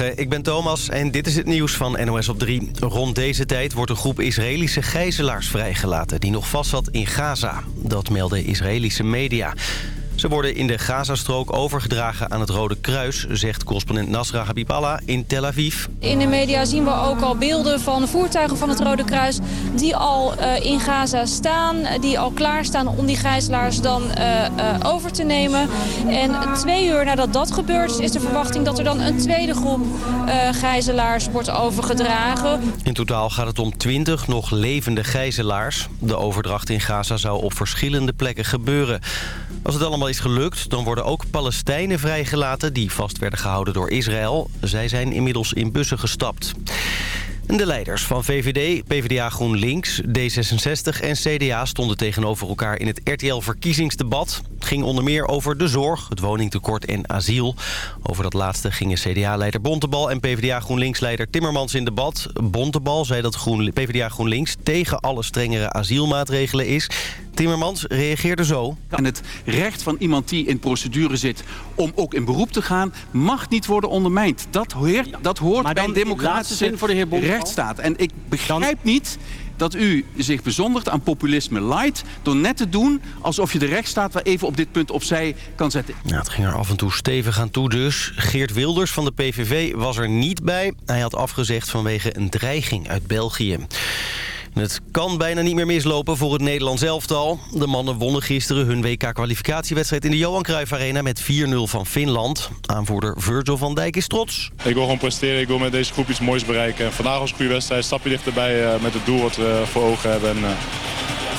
Ik ben Thomas en dit is het nieuws van NOS op 3. Rond deze tijd wordt een groep Israëlische gijzelaars vrijgelaten... die nog vast zat in Gaza. Dat melden Israëlische media. Ze worden in de Gazastrook overgedragen aan het Rode Kruis... zegt correspondent Nasra Habiballa in Tel Aviv. In de media zien we ook al beelden van voertuigen van het Rode Kruis... die al uh, in Gaza staan, die al klaarstaan om die gijzelaars dan uh, uh, over te nemen. En twee uur nadat dat gebeurt is de verwachting dat er dan een tweede groep gijzelaars wordt overgedragen. In totaal gaat het om twintig nog levende gijzelaars. De overdracht in Gaza zou op verschillende plekken gebeuren. Als het allemaal is gelukt, dan worden ook Palestijnen vrijgelaten... die vast werden gehouden door Israël. Zij zijn inmiddels in bussen gestapt. De leiders van VVD, PvdA GroenLinks, D66 en CDA stonden tegenover elkaar in het RTL-verkiezingsdebat. Het ging onder meer over de zorg, het woningtekort en asiel. Over dat laatste gingen CDA-leider Bontebal en PvdA GroenLinks-leider Timmermans in debat. Bontebal zei dat Groen, PvdA GroenLinks tegen alle strengere asielmaatregelen is. Timmermans reageerde zo. En het recht van iemand die in procedure zit om ook in beroep te gaan... mag niet worden ondermijnd. Dat, hoort, dat hoort bij een democratische zin voor de heer rechtsstaat. En ik begrijp niet dat u zich bezondigt aan populisme light... door net te doen alsof je de rechtsstaat wel even op dit punt opzij kan zetten. Ja, het ging er af en toe stevig aan toe dus. Geert Wilders van de PVV was er niet bij. Hij had afgezegd vanwege een dreiging uit België. Het kan bijna niet meer mislopen voor het Nederlands elftal. De mannen wonnen gisteren hun WK-kwalificatiewedstrijd in de Johan Cruijff Arena met 4-0 van Finland. Aanvoerder Virgil van Dijk is trots. Ik wil gewoon presteren, ik wil met deze groep iets moois bereiken. Vandaag was een goede wedstrijd, stapje dichterbij uh, met het doel wat we voor ogen hebben. En,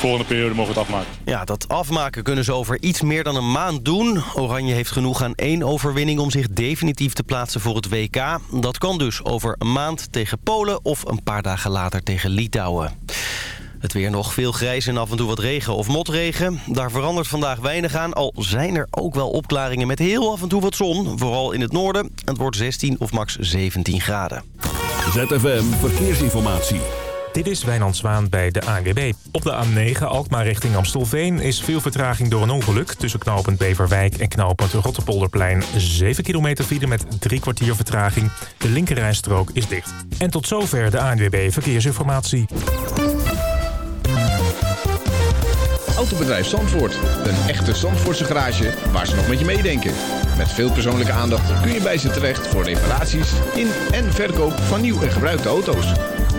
volgende periode mogen we het afmaken. Ja, dat afmaken kunnen ze over iets meer dan een maand doen. Oranje heeft genoeg aan één overwinning om zich definitief te plaatsen voor het WK. Dat kan dus over een maand tegen Polen of een paar dagen later tegen Litouwen. Het weer nog veel grijs en af en toe wat regen of motregen. Daar verandert vandaag weinig aan, al zijn er ook wel opklaringen met heel af en toe wat zon. Vooral in het noorden. Het wordt 16 of max 17 graden. ZFM Verkeersinformatie. Dit is Wijnand Zwaan bij de ANWB. Op de A9 Alkmaar richting Amstelveen is veel vertraging door een ongeluk... tussen knooppunt Beverwijk en knooppunt Rotterpolderplein. 7 kilometer file met drie kwartier vertraging. De linkerrijstrook is dicht. En tot zover de ANWB Verkeersinformatie. Autobedrijf Zandvoort. Een echte Zandvoortse garage waar ze nog met je meedenken. Met veel persoonlijke aandacht kun je bij ze terecht voor reparaties in en verkoop van nieuw en gebruikte auto's.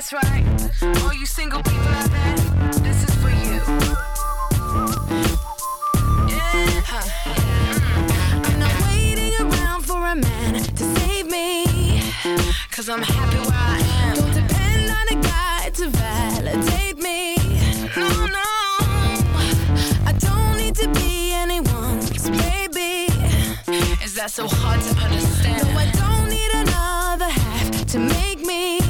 That's right. All you single people out there, this is for you. Yeah. I'm not waiting around for a man to save me. Cause I'm happy where I am. Don't depend on a guy to validate me. No, no. I don't need to be anyone's baby. Is that so hard to understand? No, I don't need another half to make me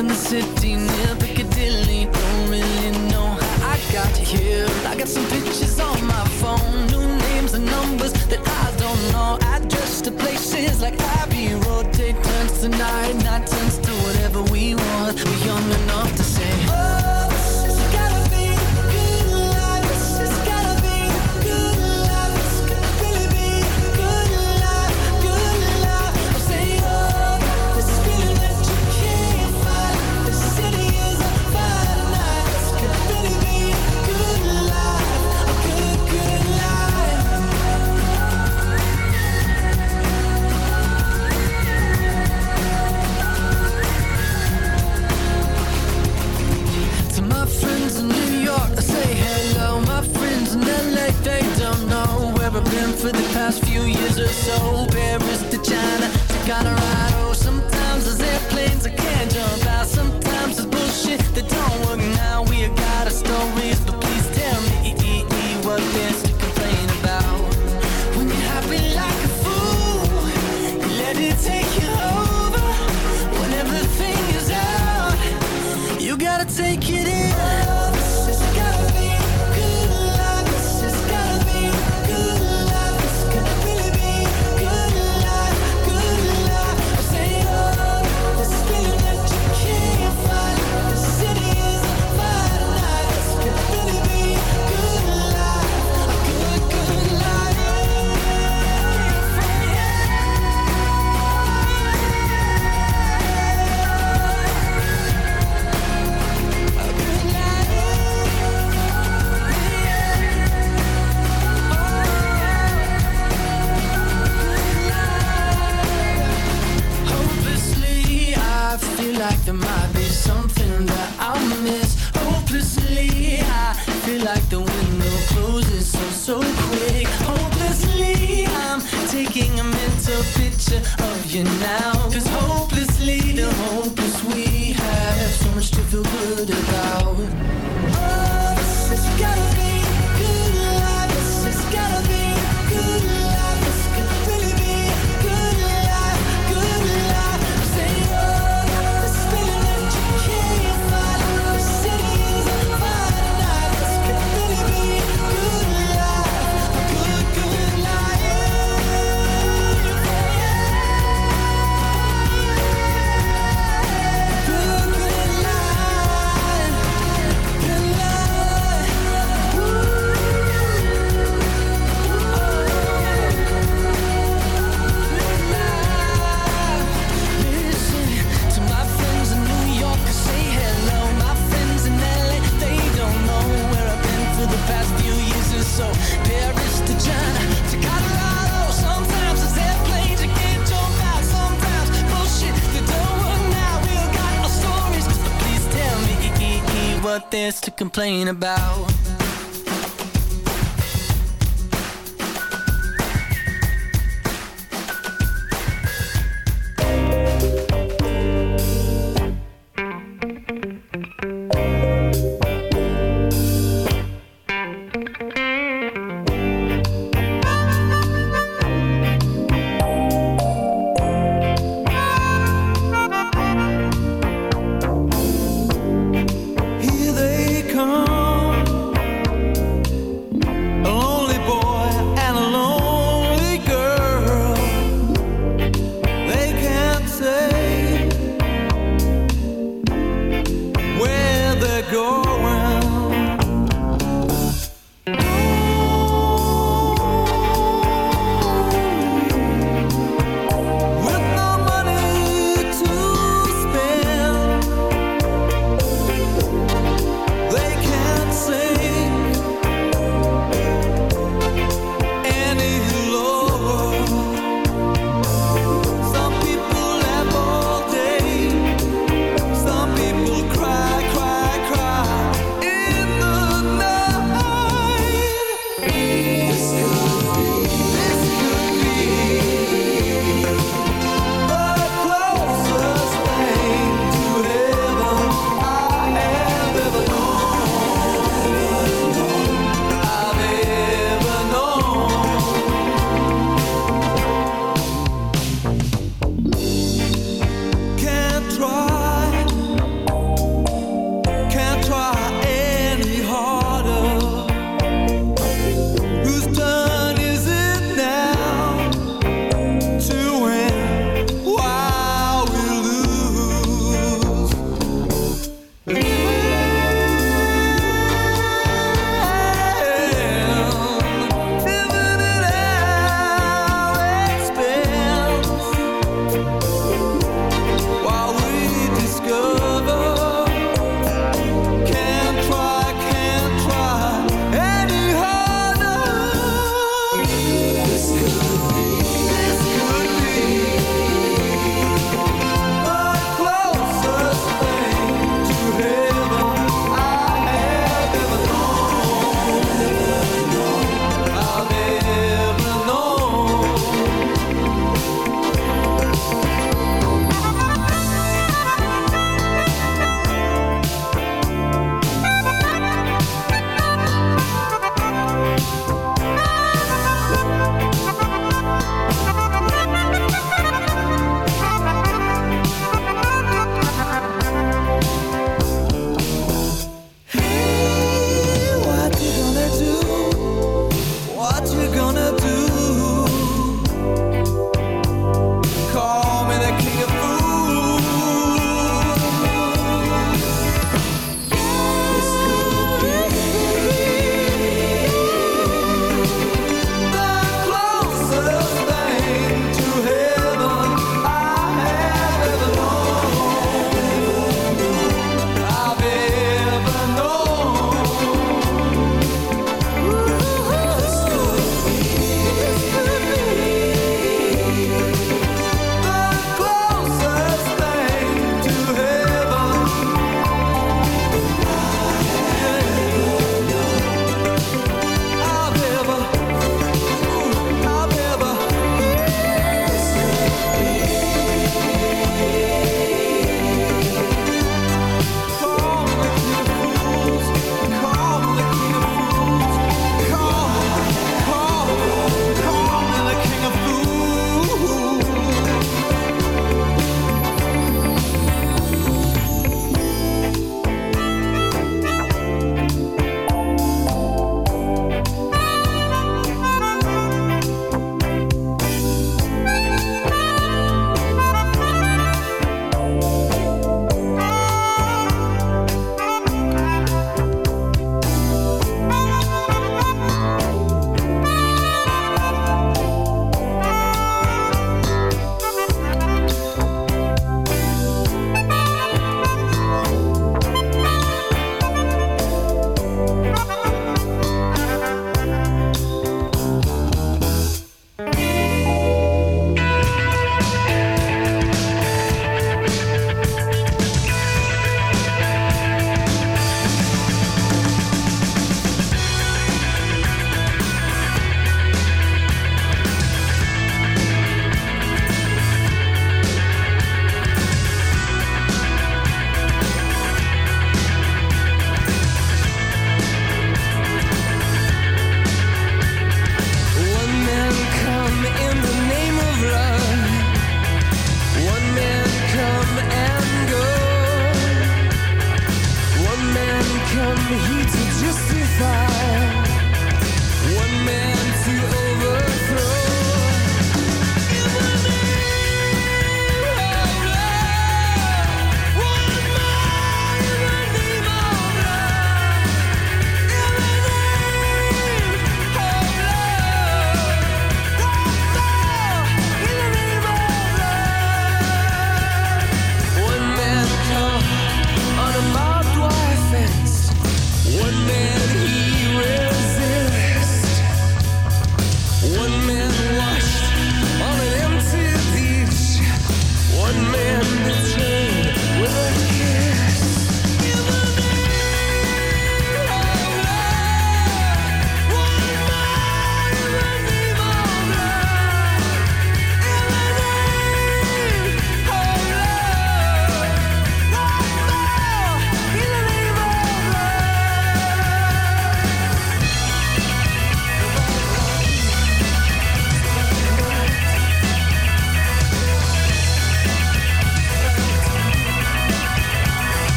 from the city near Piccadilly. Don't really know how I got here. I got some pictures on my phone, new names and numbers that I don't know. Address to places like Abbey Road, take turns tonight got around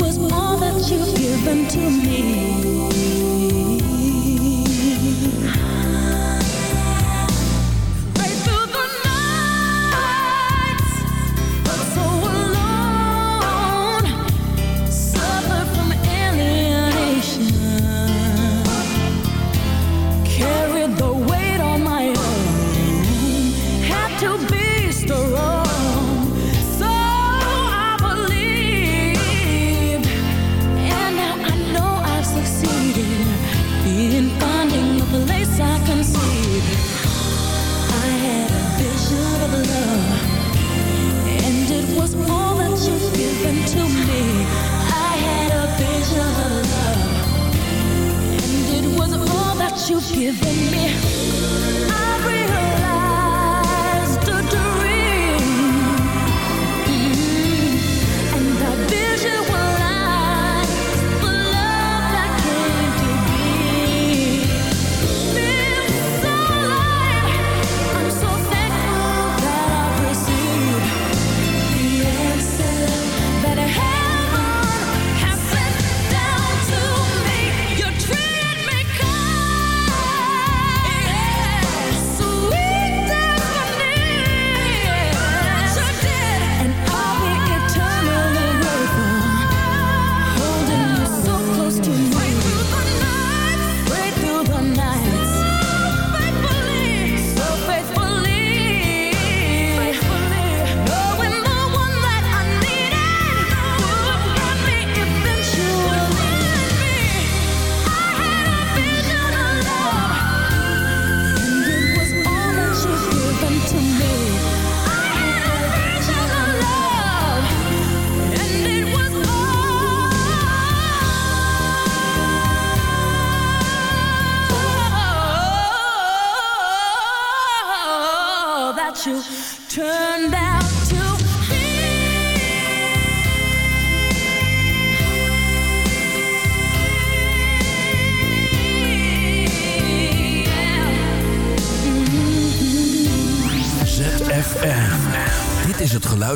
was all that you've given to me.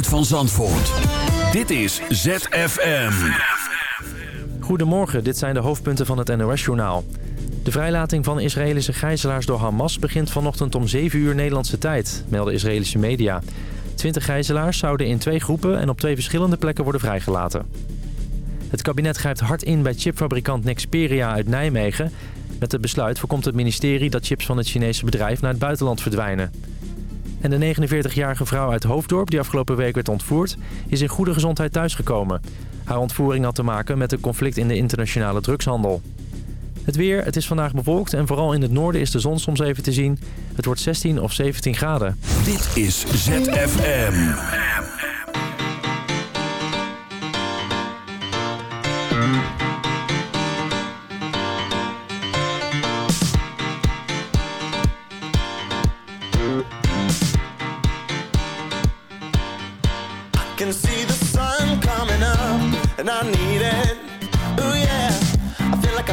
Van Zandvoort. Dit is ZFM. Goedemorgen, dit zijn de hoofdpunten van het NOS-journaal. De vrijlating van Israëlische gijzelaars door Hamas begint vanochtend om 7 uur Nederlandse tijd, melden Israëlische media. 20 gijzelaars zouden in twee groepen en op twee verschillende plekken worden vrijgelaten. Het kabinet grijpt hard in bij chipfabrikant Nexperia uit Nijmegen. Met het besluit voorkomt het ministerie dat chips van het Chinese bedrijf naar het buitenland verdwijnen. En de 49-jarige vrouw uit Hoofddorp, die afgelopen week werd ontvoerd, is in goede gezondheid thuisgekomen. Haar ontvoering had te maken met een conflict in de internationale drugshandel. Het weer, het is vandaag bewolkt en vooral in het noorden is de zon soms even te zien. Het wordt 16 of 17 graden. Dit is ZFM.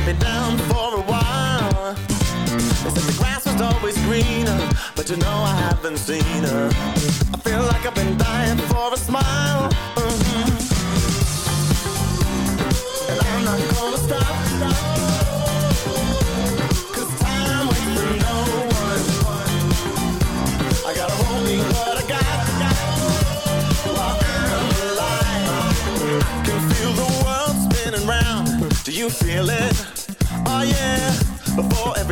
I've been down for a while. They said the grass was always greener, but you know I haven't seen her. I feel like I've been dying for a smile. Mhm. And I'm not gonna stop. Cause time waits for no one. I gotta hold what I got. While I'm. I can feel the world spinning round. Do you feel it?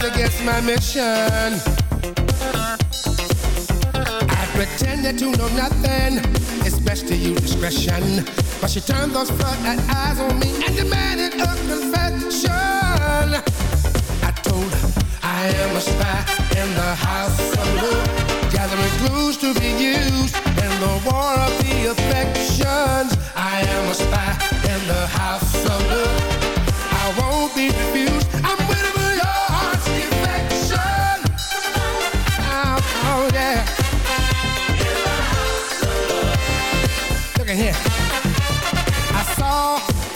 To guess my mission. I pretended to know nothing. It's best to use discretion. But she turned those floodlight eyes on me and demanded a confession. I told her I am a spy in the house of love, gathering clues to be used in the war of the affections. I am a spy in the house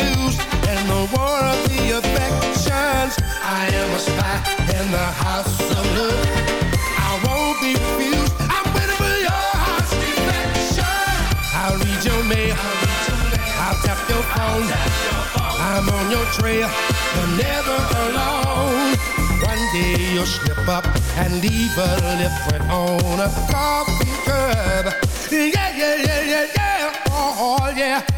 in the war of the affections. I am a spy in the house of love. I won't be refused. I'm waiting for your heart's defection. I'll read your mail. I'll tap your phone. I'm on your trail. You're never alone. One day you'll slip up and leave a lip print on a coffee cup. Yeah, yeah, yeah, yeah, yeah. Oh yeah.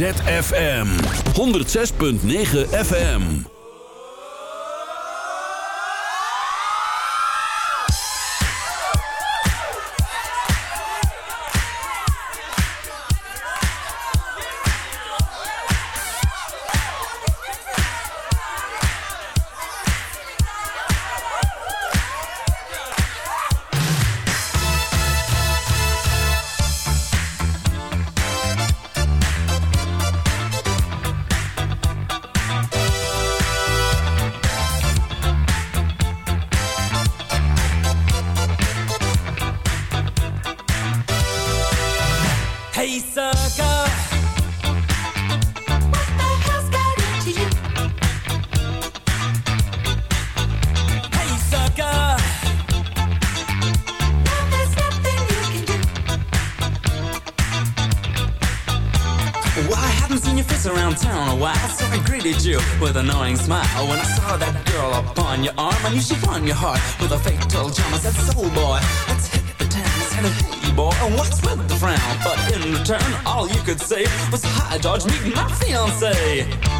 ZFM. 106.9 FM Hey, sucker. What the you? Hey, sucker. Now there's nothing you can do. Well, I hadn't seen your face around town a while, so I greeted you with an annoying smile. When I saw that girl upon your arm, I knew she won your heart with a fatal charm. I said, soul boy, let's hit the town boy, and what's with the frown? But in return, all you could say was, Hi, George, meet my fiancée.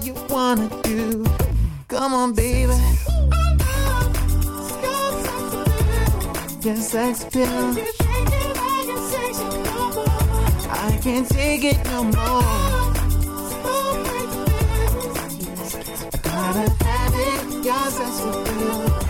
what you wanna do. Come on, baby. Yes, sex appeal. I can't take it no more. I gotta have it. Yes, sex appeal.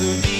of me.